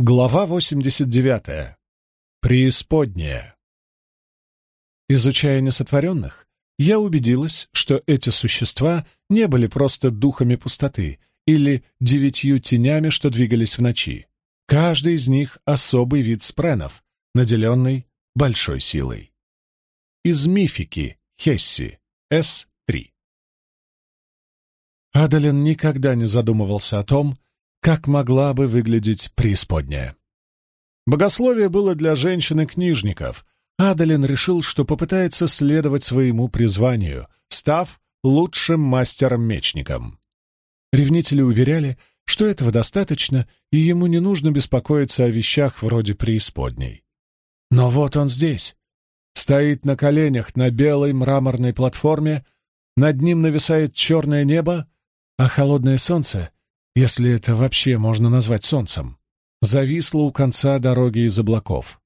Глава 89. Преисподняя. Изучая несотворенных, я убедилась, что эти существа не были просто духами пустоты или девятью тенями, что двигались в ночи. Каждый из них — особый вид спренов, наделенный большой силой. Из мифики Хесси, С-3. Адалин никогда не задумывался о том, как могла бы выглядеть преисподняя. Богословие было для женщины-книжников. Адалин решил, что попытается следовать своему призванию, став лучшим мастером-мечником. Ревнители уверяли, что этого достаточно, и ему не нужно беспокоиться о вещах вроде преисподней. Но вот он здесь, стоит на коленях на белой мраморной платформе, над ним нависает черное небо, а холодное солнце если это вообще можно назвать солнцем, зависло у конца дороги из облаков.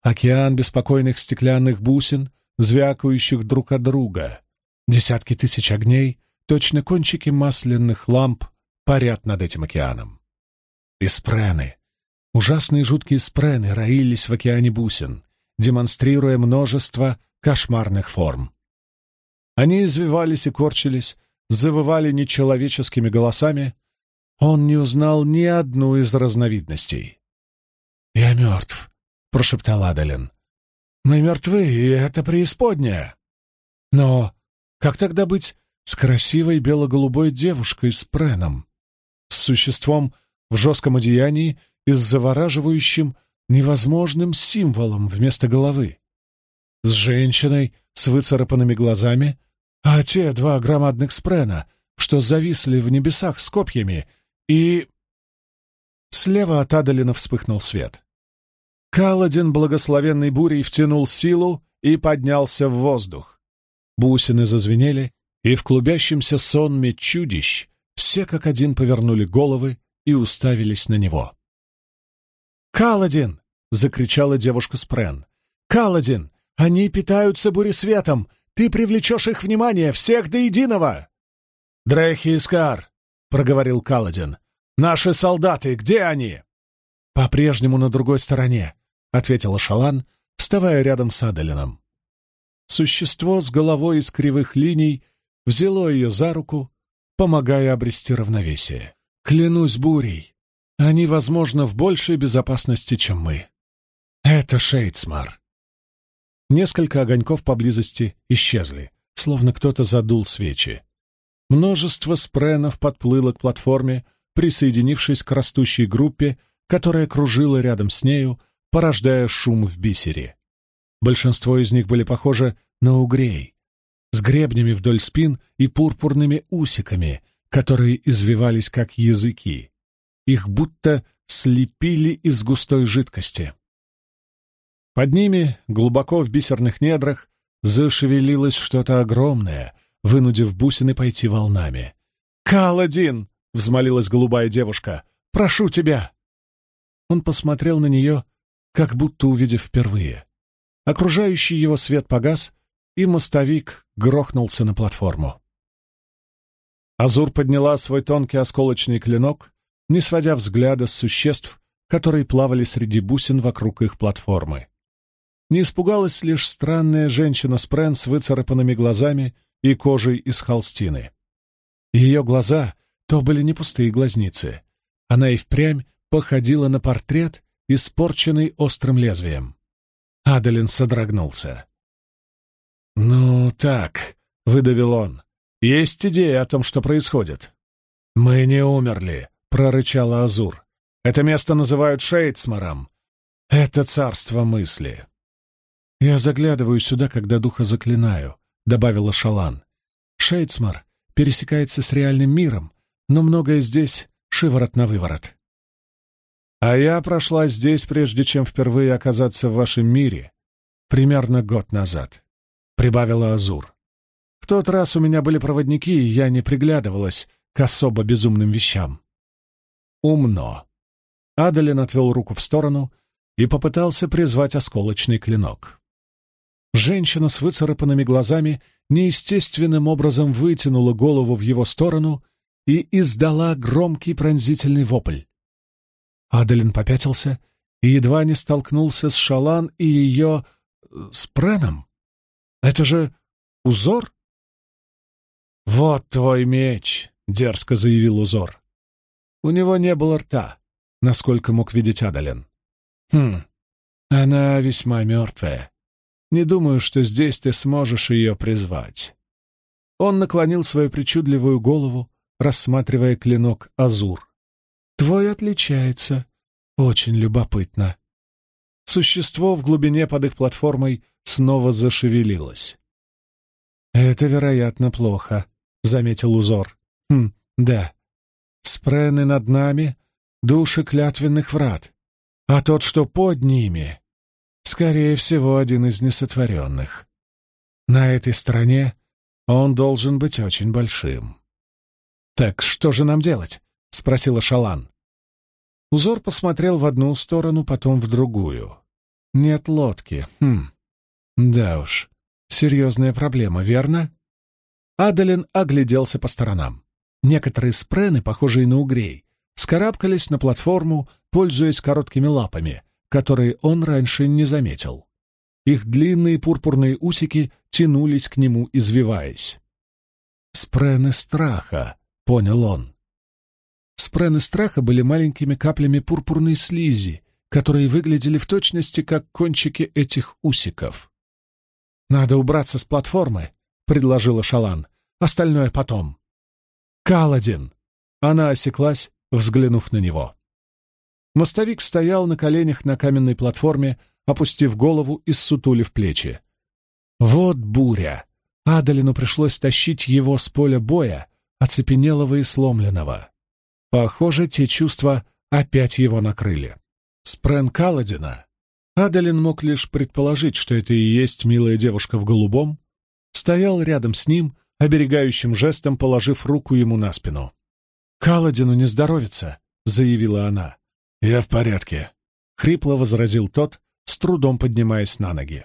Океан беспокойных стеклянных бусин, звякающих друг от друга. Десятки тысяч огней, точно кончики масляных ламп, парят над этим океаном. И спрены, ужасные жуткие спрены роились в океане бусин, демонстрируя множество кошмарных форм. Они извивались и корчились, завывали нечеловеческими голосами, он не узнал ни одну из разновидностей. «Я мертв», — прошептал Адалин. «Мы мертвы, и это преисподняя. Но как тогда быть с красивой бело-голубой девушкой с преном, с существом в жестком одеянии и с завораживающим, невозможным символом вместо головы, с женщиной с выцарапанными глазами, а те два громадных спрена, что зависли в небесах с копьями — и... Слева от Адалина вспыхнул свет. Каладин благословенной бурей втянул силу и поднялся в воздух. Бусины зазвенели, и в клубящемся сонме чудищ все как один повернули головы и уставились на него. «Каладин!» — закричала девушка Спрен. «Каладин! Они питаются буресветом! Ты привлечешь их внимание, всех до единого!» «Дрехи Искар!» Проговорил Каладин. «Наши солдаты, где они?» «По-прежнему на другой стороне», — ответила Шалан, вставая рядом с Адалином. Существо с головой из кривых линий взяло ее за руку, помогая обрести равновесие. «Клянусь бурей, они, возможно, в большей безопасности, чем мы. Это Шейдсмар». Несколько огоньков поблизости исчезли, словно кто-то задул свечи. Множество спренов подплыло к платформе, присоединившись к растущей группе, которая кружила рядом с нею, порождая шум в бисере. Большинство из них были похожи на угрей, с гребнями вдоль спин и пурпурными усиками, которые извивались как языки. Их будто слепили из густой жидкости. Под ними, глубоко в бисерных недрах, зашевелилось что-то огромное, вынудив бусины пойти волнами. «Каладин!» — взмолилась голубая девушка. «Прошу тебя!» Он посмотрел на нее, как будто увидев впервые. Окружающий его свет погас, и мостовик грохнулся на платформу. Азур подняла свой тонкий осколочный клинок, не сводя взгляда с существ, которые плавали среди бусин вокруг их платформы. Не испугалась лишь странная женщина с Прен с выцарапанными глазами и кожей из холстины. Ее глаза то были не пустые глазницы. Она и впрямь походила на портрет, испорченный острым лезвием. Адалин содрогнулся. «Ну так», — выдавил он, — «есть идея о том, что происходит». «Мы не умерли», — прорычала Азур. «Это место называют Шейдсмаром. Это царство мысли». «Я заглядываю сюда, когда духа заклинаю», — добавила Шалан. «Шейдсмар пересекается с реальным миром, но многое здесь шиворот на выворот». «А я прошла здесь, прежде чем впервые оказаться в вашем мире, примерно год назад», — прибавила Азур. «В тот раз у меня были проводники, и я не приглядывалась к особо безумным вещам». «Умно». Адалин отвел руку в сторону и попытался призвать осколочный клинок. Женщина с выцарапанными глазами неестественным образом вытянула голову в его сторону и издала громкий пронзительный вопль. Адалин попятился и едва не столкнулся с Шалан и ее... Э, с Преном. Это же узор? «Вот твой меч!» — дерзко заявил узор. У него не было рта, насколько мог видеть Адалин. «Хм, она весьма мертвая. Не думаю, что здесь ты сможешь ее призвать». Он наклонил свою причудливую голову, рассматривая клинок Азур. «Твой отличается. Очень любопытно». Существо в глубине под их платформой снова зашевелилось. «Это, вероятно, плохо», — заметил узор. «Хм, да. Спрены над нами — души клятвенных врат, а тот, что под ними, скорее всего, один из несотворенных. На этой стороне он должен быть очень большим». «Так что же нам делать?» — спросила Шалан. Узор посмотрел в одну сторону, потом в другую. «Нет лодки. Хм. Да уж. Серьезная проблема, верно?» Адалин огляделся по сторонам. Некоторые спрены, похожие на угрей, скарабкались на платформу, пользуясь короткими лапами, которые он раньше не заметил. Их длинные пурпурные усики тянулись к нему, извиваясь. «Спрены страха», — понял он. Спрены страха были маленькими каплями пурпурной слизи, которые выглядели в точности как кончики этих усиков. «Надо убраться с платформы», — предложила Шалан. «Остальное потом». «Каладин!» Она осеклась, взглянув на него. Мостовик стоял на коленях на каменной платформе, опустив голову и ссутулив плечи. Вот буря! Адалину пришлось тащить его с поля боя, оцепенелого и сломленного. Похоже, те чувства опять его накрыли. Спрен Каладина Адалин мог лишь предположить, что это и есть милая девушка в голубом, стоял рядом с ним, оберегающим жестом положив руку ему на спину. «Каладину не здоровится», — заявила она. «Я в порядке», — хрипло возразил тот, с трудом поднимаясь на ноги.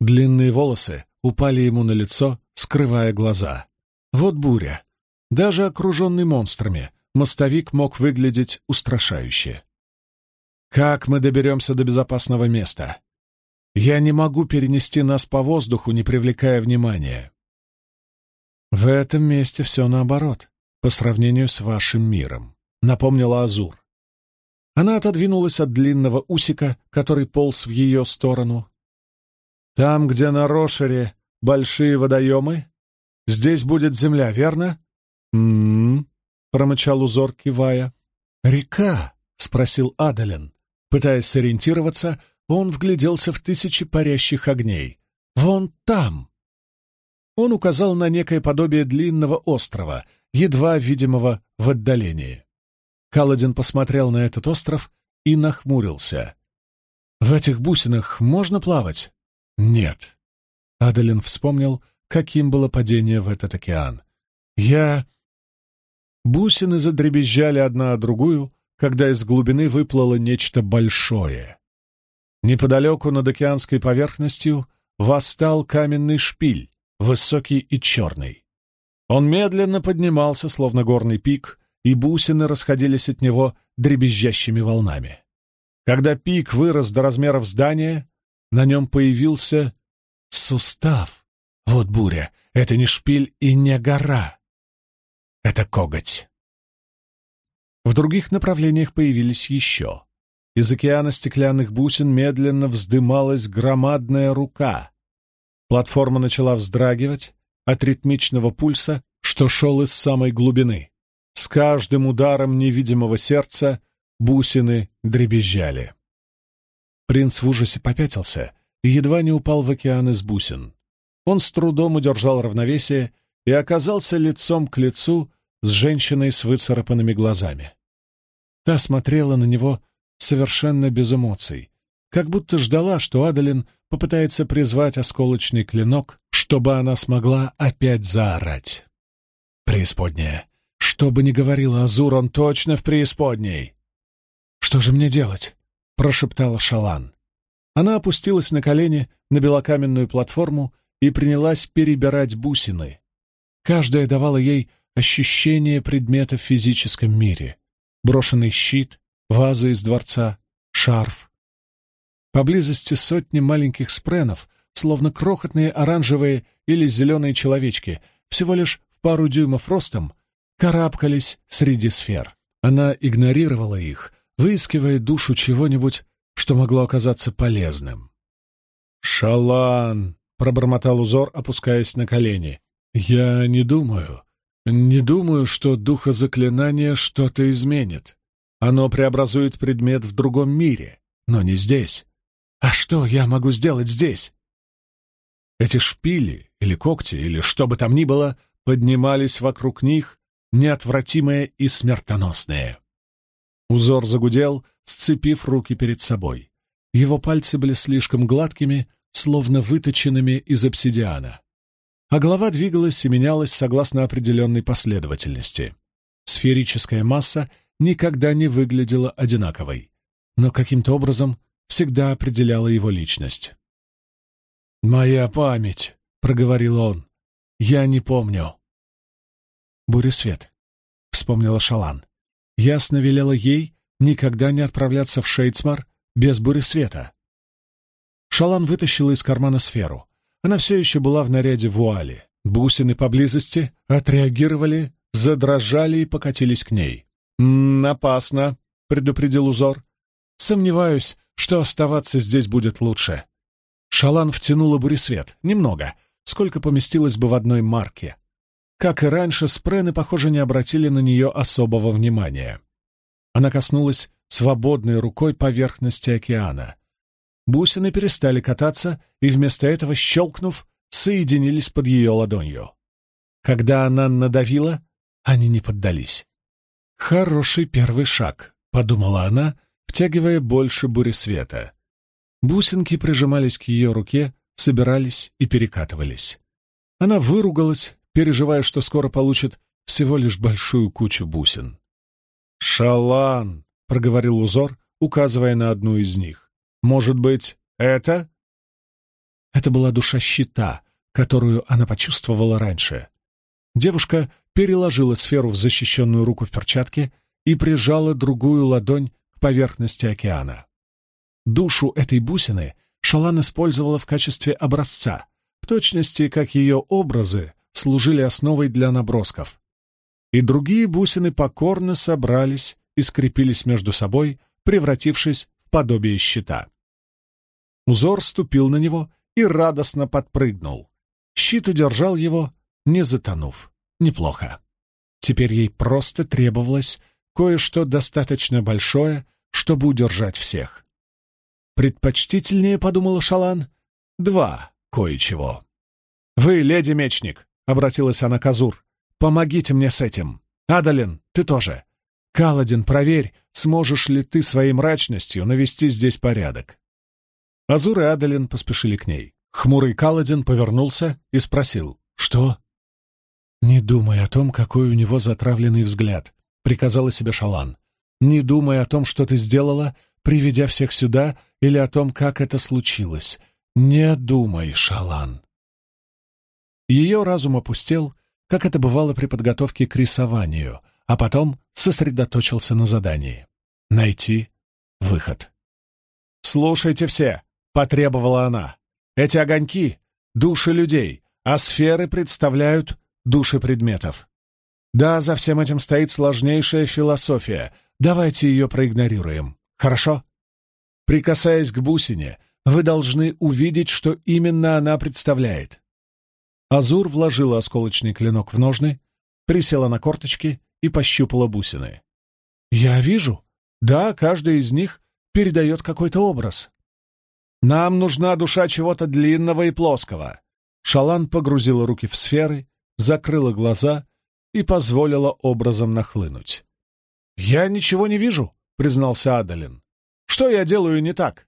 Длинные волосы упали ему на лицо, скрывая глаза. Вот буря. Даже окруженный монстрами, мостовик мог выглядеть устрашающе. «Как мы доберемся до безопасного места? Я не могу перенести нас по воздуху, не привлекая внимания». «В этом месте все наоборот, по сравнению с вашим миром», — напомнила Азур. Она отодвинулась от длинного усика, который полз в ее сторону. «Там, где на Рошере большие водоемы, здесь будет земля, верно?» «М-м-м», промычал узор, кивая. «Река?» — спросил Адален. Пытаясь сориентироваться, он вгляделся в тысячи парящих огней. «Вон там!» Он указал на некое подобие длинного острова, едва видимого в отдалении. Каладин посмотрел на этот остров и нахмурился. «В этих бусинах можно плавать?» «Нет». Адалин вспомнил, каким было падение в этот океан. «Я...» Бусины задребезжали одна о другую, когда из глубины выплыло нечто большое. Неподалеку над океанской поверхностью восстал каменный шпиль, высокий и черный. Он медленно поднимался, словно горный пик, и бусины расходились от него дребезжащими волнами. Когда пик вырос до размеров здания, на нем появился сустав. Вот буря, это не шпиль и не гора. Это коготь. В других направлениях появились еще. Из океана стеклянных бусин медленно вздымалась громадная рука. Платформа начала вздрагивать от ритмичного пульса, что шел из самой глубины. С каждым ударом невидимого сердца бусины дребезжали. Принц в ужасе попятился и едва не упал в океан из бусин. Он с трудом удержал равновесие и оказался лицом к лицу с женщиной с выцарапанными глазами. Та смотрела на него совершенно без эмоций, как будто ждала, что Адалин попытается призвать осколочный клинок, чтобы она смогла опять заорать. Преисподняя. Что бы ни говорила Азур, он точно в преисподней. «Что же мне делать?» — прошептала Шалан. Она опустилась на колени на белокаменную платформу и принялась перебирать бусины. Каждая давала ей ощущение предмета в физическом мире. Брошенный щит, ваза из дворца, шарф. Поблизости сотни маленьких спренов, словно крохотные оранжевые или зеленые человечки, всего лишь в пару дюймов ростом, карабкались среди сфер. Она игнорировала их, выискивая душу чего-нибудь, что могло оказаться полезным. «Шалан!» — пробормотал узор, опускаясь на колени. «Я не думаю, не думаю, что духозаклинание что-то изменит. Оно преобразует предмет в другом мире, но не здесь. А что я могу сделать здесь?» Эти шпили или когти, или что бы там ни было, поднимались вокруг них, неотвратимые и смертоносные. Узор загудел, сцепив руки перед собой. Его пальцы были слишком гладкими, словно выточенными из обсидиана. А голова двигалась и менялась согласно определенной последовательности. Сферическая масса никогда не выглядела одинаковой, но каким-то образом всегда определяла его личность. «Моя память», — проговорил он, — «я не помню». «Буресвет», — вспомнила Шалан. Ясно велела ей никогда не отправляться в Шейцмар без буресвета. Шалан вытащила из кармана сферу. Она все еще была в наряде вуали. Бусины поблизости отреагировали, задрожали и покатились к ней. «М -м, «Опасно», — предупредил узор. «Сомневаюсь, что оставаться здесь будет лучше». Шалан втянула буресвет. Немного, сколько поместилось бы в одной марке. Как и раньше, спрены, похоже, не обратили на нее особого внимания. Она коснулась свободной рукой поверхности океана. Бусины перестали кататься и вместо этого, щелкнув, соединились под ее ладонью. Когда она надавила, они не поддались. «Хороший первый шаг», — подумала она, втягивая больше бури света. Бусинки прижимались к ее руке, собирались и перекатывались. Она выругалась, переживая, что скоро получит всего лишь большую кучу бусин. «Шалан!» — проговорил узор, указывая на одну из них. «Может быть, это?» Это была душа щита, которую она почувствовала раньше. Девушка переложила сферу в защищенную руку в перчатке и прижала другую ладонь к поверхности океана. Душу этой бусины Шалан использовала в качестве образца, в точности как ее образы служили основой для набросков. И другие бусины покорно собрались и скрепились между собой, превратившись в подобие щита. Узор ступил на него и радостно подпрыгнул. Щит удержал его, не затонув. Неплохо. Теперь ей просто требовалось кое-что достаточно большое, чтобы удержать всех. Предпочтительнее, — подумала Шалан, — два кое-чего. «Вы, леди-мечник, — обратилась она к Азур. «Помогите мне с этим. Адалин, ты тоже. Каладин, проверь, сможешь ли ты своей мрачностью навести здесь порядок». Азур и Адалин поспешили к ней. Хмурый Каладин повернулся и спросил «Что?» «Не думай о том, какой у него затравленный взгляд», — приказала себе Шалан. «Не думай о том, что ты сделала, приведя всех сюда, или о том, как это случилось. Не думай, Шалан». Ее разум опустел, как это бывало при подготовке к рисованию, а потом сосредоточился на задании — найти выход. «Слушайте все!» — потребовала она. «Эти огоньки — души людей, а сферы представляют души предметов. Да, за всем этим стоит сложнейшая философия. Давайте ее проигнорируем. Хорошо? Прикасаясь к бусине, вы должны увидеть, что именно она представляет. Азур вложила осколочный клинок в ножны, присела на корточки и пощупала бусины. «Я вижу. Да, каждая из них передает какой-то образ. Нам нужна душа чего-то длинного и плоского». Шалан погрузила руки в сферы, закрыла глаза и позволила образом нахлынуть. «Я ничего не вижу», — признался Адалин. «Что я делаю не так?»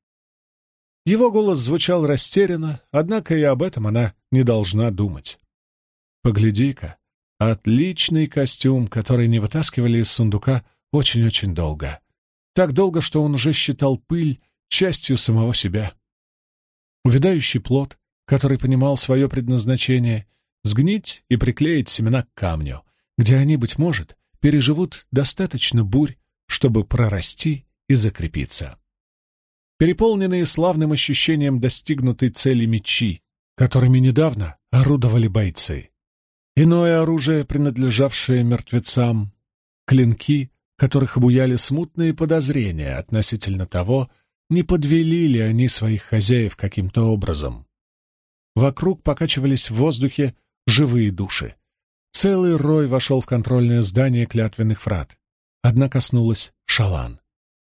Его голос звучал растерянно, однако и об этом она не должна думать. «Погляди-ка, отличный костюм, который не вытаскивали из сундука очень-очень долго. Так долго, что он уже считал пыль частью самого себя. Увядающий плод, который понимал свое предназначение, сгнить и приклеить семена к камню, где они, быть может, переживут достаточно бурь, чтобы прорасти и закрепиться. Переполненные славным ощущением достигнутой цели мечи, которыми недавно орудовали бойцы. Иное оружие, принадлежавшее мертвецам, клинки, которых обуяли смутные подозрения относительно того, не подвели ли они своих хозяев каким-то образом. Вокруг покачивались в воздухе живые души. Целый рой вошел в контрольное здание клятвенных фрат. Одна коснулась Шалан.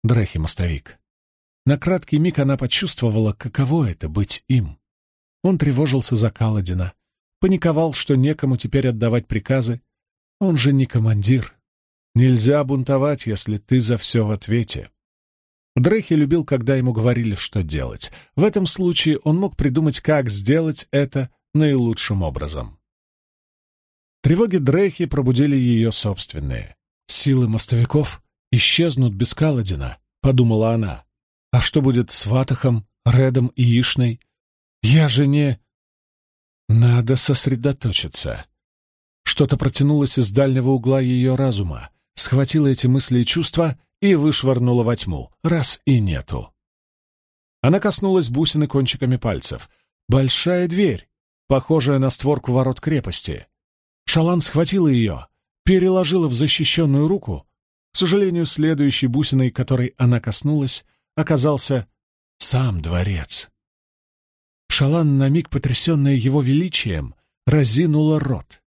Дрехи-мостовик. На краткий миг она почувствовала, каково это — быть им. Он тревожился за Каладина, паниковал, что некому теперь отдавать приказы. Он же не командир. Нельзя бунтовать, если ты за все в ответе. Дрехи любил, когда ему говорили, что делать. В этом случае он мог придумать, как сделать это наилучшим образом. Тревоги Дрехи пробудили ее собственные. «Силы мостовиков исчезнут без Каладина», — подумала она. «А что будет с Ватахом, Редом и Ишной? Я же не...» «Надо сосредоточиться». Что-то протянулось из дальнего угла ее разума, схватило эти мысли и чувства и вышвырнула во тьму. Раз и нету. Она коснулась бусины кончиками пальцев. Большая дверь, похожая на створку ворот крепости. Шалан схватила ее, переложила в защищенную руку. К сожалению, следующей бусиной, которой она коснулась, оказался сам дворец. Шалан, на миг потрясенная его величием, разинула рот.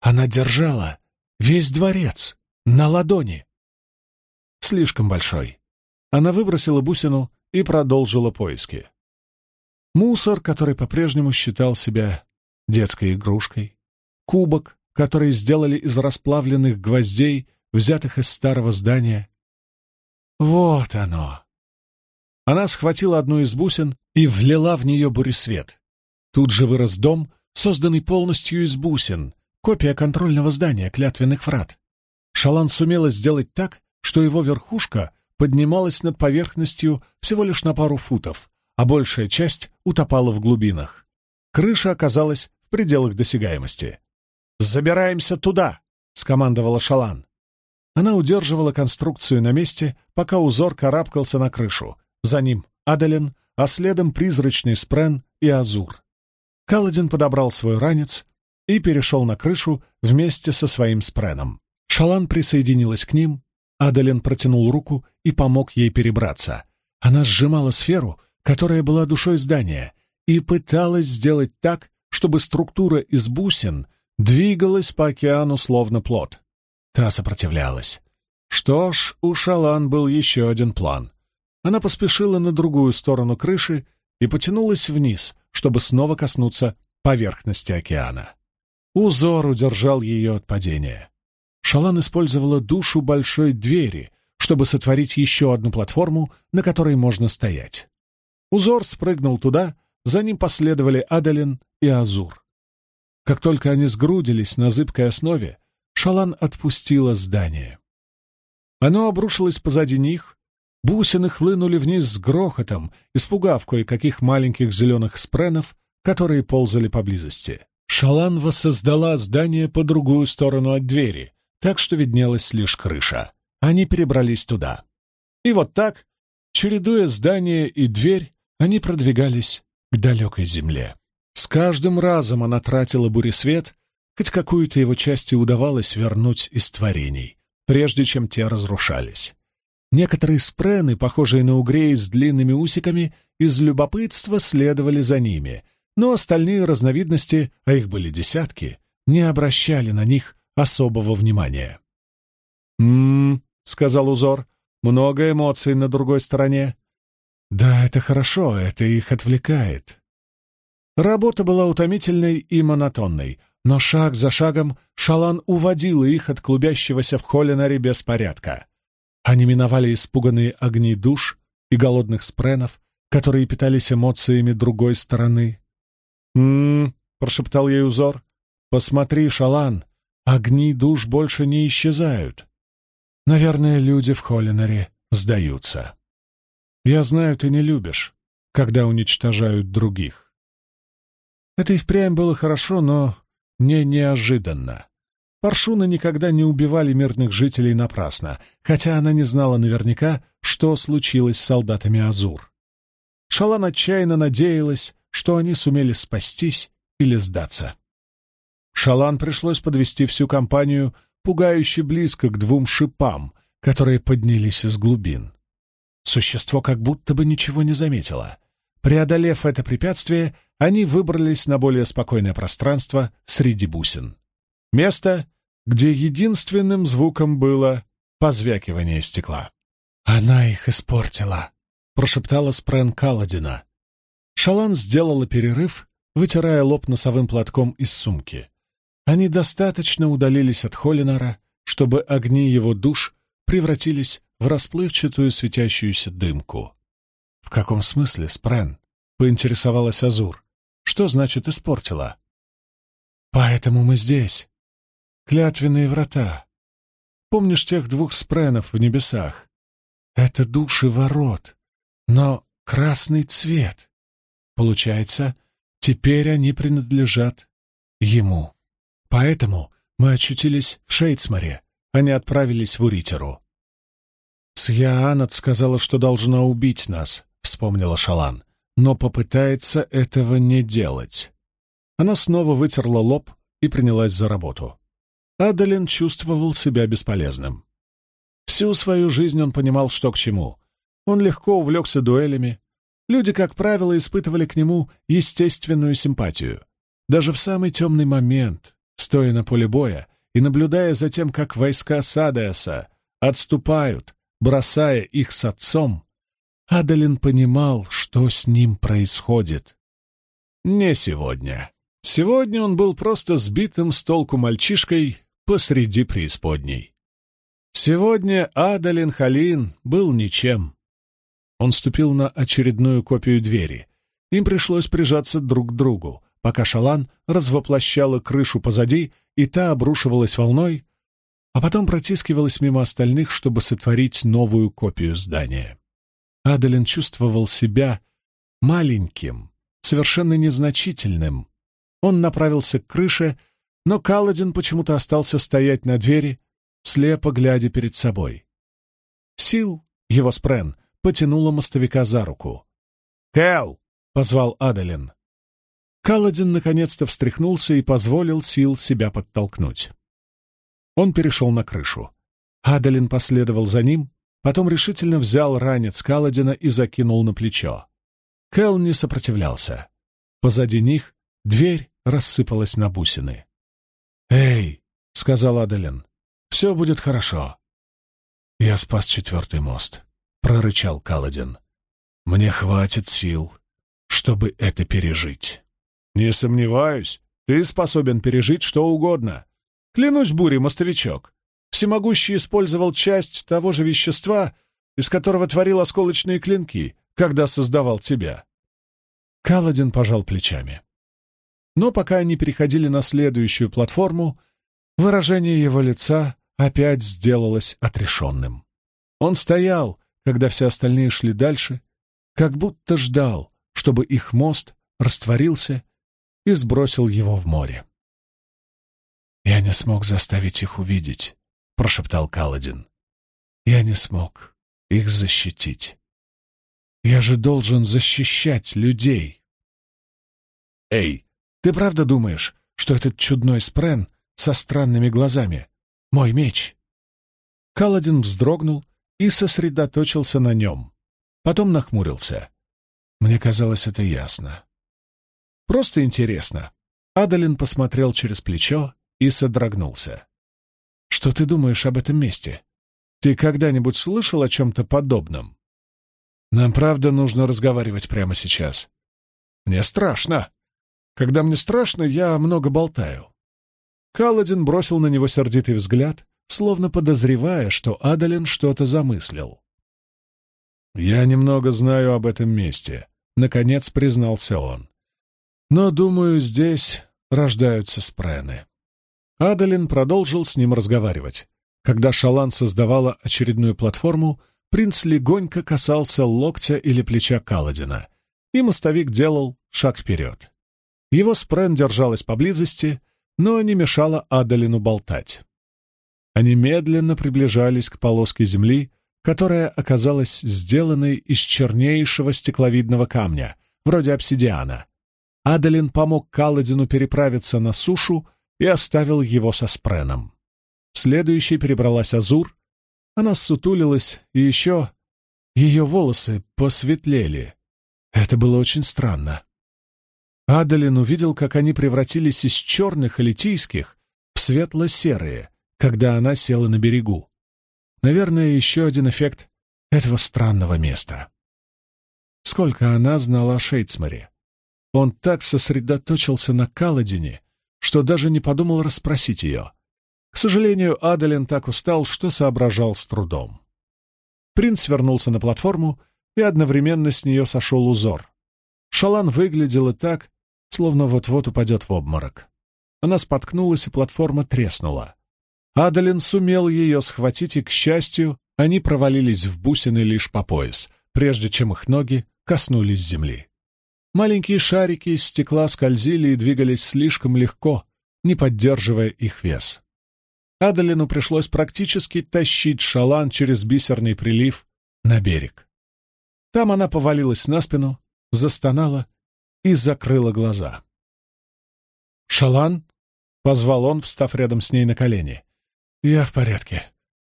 Она держала весь дворец на ладони слишком большой. Она выбросила бусину и продолжила поиски. Мусор, который по-прежнему считал себя детской игрушкой, кубок, который сделали из расплавленных гвоздей, взятых из старого здания. Вот оно. Она схватила одну из бусин и влила в нее буресвет. Тут же вырос дом, созданный полностью из бусин, копия контрольного здания клятвенных врат. Шалан сумела сделать так, что его верхушка поднималась над поверхностью всего лишь на пару футов, а большая часть утопала в глубинах. Крыша оказалась в пределах досягаемости. «Забираемся туда!» — скомандовала Шалан. Она удерживала конструкцию на месте, пока узор карабкался на крышу. За ним Адалин, а следом призрачный Спрен и Азур. Каладин подобрал свой ранец и перешел на крышу вместе со своим Спреном. Шалан присоединилась к ним, Адален протянул руку и помог ей перебраться. Она сжимала сферу, которая была душой здания, и пыталась сделать так, чтобы структура из бусин двигалась по океану словно плод. Та сопротивлялась. Что ж, у Шалан был еще один план. Она поспешила на другую сторону крыши и потянулась вниз, чтобы снова коснуться поверхности океана. Узор удержал ее от падения. Шалан использовала душу большой двери, чтобы сотворить еще одну платформу, на которой можно стоять. Узор спрыгнул туда, за ним последовали Адалин и Азур. Как только они сгрудились на зыбкой основе, Шалан отпустила здание. Оно обрушилось позади них, бусины хлынули вниз с грохотом, испугав кое-каких маленьких зеленых спренов, которые ползали поблизости. Шалан воссоздала здание по другую сторону от двери, так что виднелась лишь крыша. Они перебрались туда. И вот так, чередуя здание и дверь, они продвигались к далекой земле. С каждым разом она тратила буресвет, хоть какую-то его часть и удавалось вернуть из творений, прежде чем те разрушались. Некоторые спрены, похожие на угрей с длинными усиками, из любопытства следовали за ними, но остальные разновидности, а их были десятки, не обращали на них особого внимания. «М-м-м», сказал узор, — «много эмоций на другой стороне». «Да, это хорошо, это их отвлекает». Работа была утомительной и монотонной, но шаг за шагом Шалан уводила их от клубящегося в Холлинаре беспорядка. Они миновали испуганные огни душ и голодных спренов, которые питались эмоциями другой стороны. «М-м-м», прошептал ей узор, — «посмотри, Шалан, Огни душ больше не исчезают. Наверное, люди в Холлинаре сдаются. Я знаю, ты не любишь, когда уничтожают других. Это и впрямь было хорошо, но не неожиданно. Паршуны никогда не убивали мирных жителей напрасно, хотя она не знала наверняка, что случилось с солдатами Азур. Шалан отчаянно надеялась, что они сумели спастись или сдаться. Шалан пришлось подвести всю компанию пугающе близко к двум шипам, которые поднялись из глубин. Существо как будто бы ничего не заметило. Преодолев это препятствие, они выбрались на более спокойное пространство среди бусин. Место, где единственным звуком было позвякивание стекла. «Она их испортила», — прошептала Спрен Каладина. Шалан сделала перерыв, вытирая лоб носовым платком из сумки. Они достаточно удалились от Холинара, чтобы огни его душ превратились в расплывчатую светящуюся дымку. «В каком смысле, Спрен?» — поинтересовалась Азур. «Что значит «испортила»?» «Поэтому мы здесь. Клятвенные врата. Помнишь тех двух спренов в небесах? Это души ворот, но красный цвет. Получается, теперь они принадлежат ему. Поэтому мы очутились в Шейцмаре, а не отправились в Уритеру. «Сьяанат сказала, что должна убить нас», — вспомнила Шалан, «но попытается этого не делать». Она снова вытерла лоб и принялась за работу. Адалин чувствовал себя бесполезным. Всю свою жизнь он понимал, что к чему. Он легко увлекся дуэлями. Люди, как правило, испытывали к нему естественную симпатию. Даже в самый темный момент, стоя на поле боя и наблюдая за тем, как войска Садеаса отступают, бросая их с отцом, Адалин понимал, что с ним происходит. Не сегодня. Сегодня он был просто сбитым с толку мальчишкой посреди преисподней. Сегодня Адалин Халин был ничем. Он ступил на очередную копию двери. Им пришлось прижаться друг к другу, пока Шалан развоплощала крышу позади, и та обрушивалась волной, а потом протискивалась мимо остальных, чтобы сотворить новую копию здания. Адалин чувствовал себя маленьким, совершенно незначительным. Он направился к крыше, но Каладин почему-то остался стоять на двери, слепо глядя перед собой. Сил, его спрен, потянула мостовика за руку. «Кэл!» — позвал Адалин. Каладин наконец-то встряхнулся и позволил Сил себя подтолкнуть. Он перешел на крышу. Адалин последовал за ним, потом решительно взял ранец Каладина и закинул на плечо. Кэл не сопротивлялся. Позади них дверь рассыпалась на бусины. «Эй!» — сказал Аделин. «Все будет хорошо». «Я спас четвертый мост», — прорычал Каладин. «Мне хватит сил, чтобы это пережить». «Не сомневаюсь, ты способен пережить что угодно», Клянусь бурей, мостовичок, всемогущий использовал часть того же вещества, из которого творил осколочные клинки, когда создавал тебя. Каладин пожал плечами. Но пока они переходили на следующую платформу, выражение его лица опять сделалось отрешенным. Он стоял, когда все остальные шли дальше, как будто ждал, чтобы их мост растворился и сбросил его в море. «Я не смог заставить их увидеть», — прошептал Каладин. «Я не смог их защитить. Я же должен защищать людей». «Эй, ты правда думаешь, что этот чудной спрен со странными глазами — мой меч?» Каладин вздрогнул и сосредоточился на нем. Потом нахмурился. Мне казалось, это ясно. «Просто интересно». Адалин посмотрел через плечо и содрогнулся. «Что ты думаешь об этом месте? Ты когда-нибудь слышал о чем-то подобном?» «Нам правда нужно разговаривать прямо сейчас. Мне страшно. Когда мне страшно, я много болтаю». Каладин бросил на него сердитый взгляд, словно подозревая, что Адалин что-то замыслил. «Я немного знаю об этом месте», — наконец признался он. «Но, думаю, здесь рождаются спрены». Адалин продолжил с ним разговаривать. Когда Шалан создавала очередную платформу, принц легонько касался локтя или плеча Каладина, и мостовик делал шаг вперед. Его спрен держалась поблизости, но не мешало Адалину болтать. Они медленно приближались к полоске земли, которая оказалась сделанной из чернейшего стекловидного камня, вроде обсидиана. Адалин помог Каладину переправиться на сушу и оставил его со спреном. Следующей перебралась Азур. Она ссутулилась, и еще ее волосы посветлели. Это было очень странно. Адалин увидел, как они превратились из черных элитийских в светло-серые, когда она села на берегу. Наверное, еще один эффект этого странного места. Сколько она знала о Шейцмаре. Он так сосредоточился на Каладине, что даже не подумал расспросить ее. К сожалению, Адалин так устал, что соображал с трудом. Принц вернулся на платформу, и одновременно с нее сошел узор. Шалан выглядела так, словно вот-вот упадет в обморок. Она споткнулась, и платформа треснула. Адалин сумел ее схватить, и, к счастью, они провалились в бусины лишь по пояс, прежде чем их ноги коснулись земли. Маленькие шарики из стекла скользили и двигались слишком легко, не поддерживая их вес. Адалину пришлось практически тащить шалан через бисерный прилив на берег. Там она повалилась на спину, застонала и закрыла глаза. «Шалан?» — позвал он, встав рядом с ней на колени. «Я в порядке.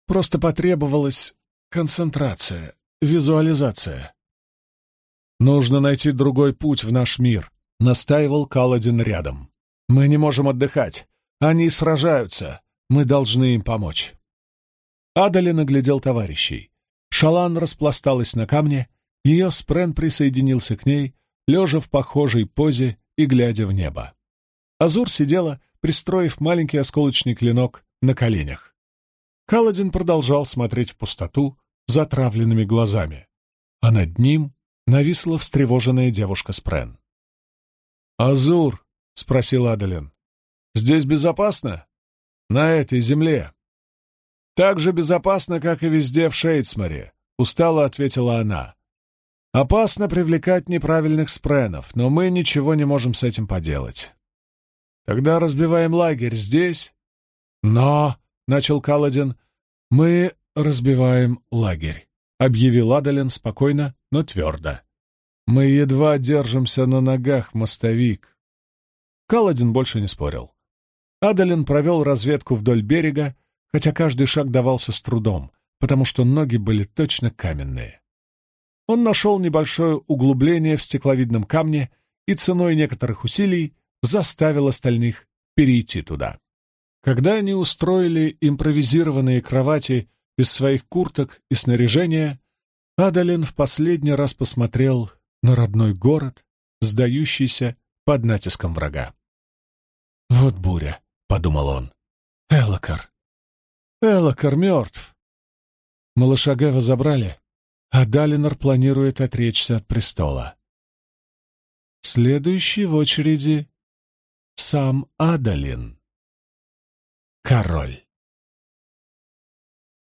Просто потребовалась концентрация, визуализация». «Нужно найти другой путь в наш мир», — настаивал Каладин рядом. «Мы не можем отдыхать. Они сражаются. Мы должны им помочь». Адали наглядел товарищей. Шалан распласталась на камне, ее спрен присоединился к ней, лежа в похожей позе и глядя в небо. Азур сидела, пристроив маленький осколочный клинок на коленях. Каладин продолжал смотреть в пустоту затравленными глазами, а над ним нависла встревоженная девушка Спрен. «Азур?» — спросил Адалин. «Здесь безопасно? На этой земле?» «Так же безопасно, как и везде в Шейдсморе», — устало ответила она. «Опасно привлекать неправильных спренов, но мы ничего не можем с этим поделать. Тогда разбиваем лагерь здесь?» «Но», — начал Каладин, — «мы разбиваем лагерь», — объявил Адалин спокойно, но твердо. «Мы едва держимся на ногах, мостовик». Каладин больше не спорил. Адалин провел разведку вдоль берега, хотя каждый шаг давался с трудом, потому что ноги были точно каменные. Он нашел небольшое углубление в стекловидном камне и ценой некоторых усилий заставил остальных перейти туда. Когда они устроили импровизированные кровати из своих курток и снаряжения, Адалин в последний раз посмотрел на родной город, сдающийся под натиском врага. «Вот буря», — подумал он. «Элокар! Элокар мертв!» Малыша Гева забрали, а Далинор планирует отречься от престола. Следующий в очереди сам Адалин. Король.